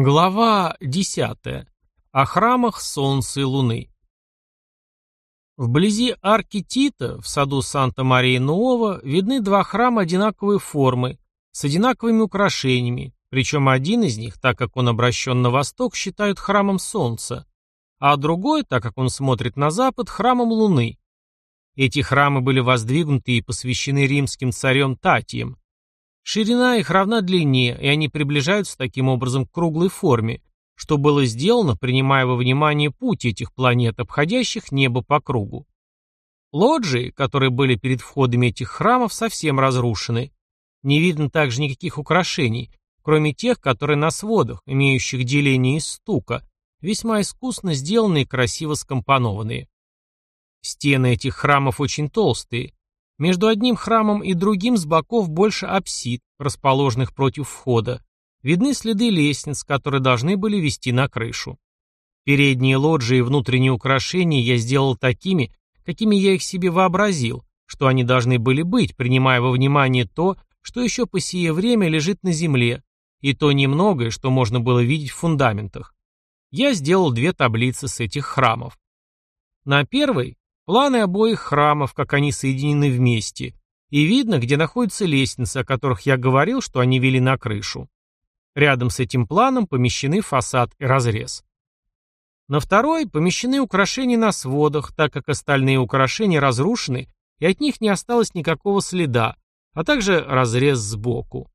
Глава 10. О храмах Солнца и Луны. Вблизи арки Тита, в саду Санта-Мария-Нуова, видны два храма одинаковой формы, с одинаковыми украшениями, причем один из них, так как он обращен на восток, считают храмом Солнца, а другой, так как он смотрит на запад, храмом Луны. Эти храмы были воздвигнуты и посвящены римским царем Татием, Ширина их равна длине, и они приближаются таким образом к круглой форме, что было сделано, принимая во внимание путь этих планет, обходящих небо по кругу. Лоджии, которые были перед входами этих храмов, совсем разрушены. Не видно также никаких украшений, кроме тех, которые на сводах, имеющих деление из стука, весьма искусно сделанные и красиво скомпонованные. Стены этих храмов очень толстые, между одним храмом и другим с боков больше апсид, расположенных против входа. Видны следы лестниц, которые должны были вести на крышу. Передние лоджии и внутренние украшения я сделал такими, какими я их себе вообразил, что они должны были быть, принимая во внимание то, что еще по сие время лежит на земле, и то немногое, что можно было видеть в фундаментах. Я сделал две таблицы с этих храмов. На первой Планы обоих храмов, как они соединены вместе, и видно, где находятся лестницы, о которых я говорил, что они вели на крышу. Рядом с этим планом помещены фасад и разрез. На второй помещены украшения на сводах, так как остальные украшения разрушены, и от них не осталось никакого следа, а также разрез сбоку.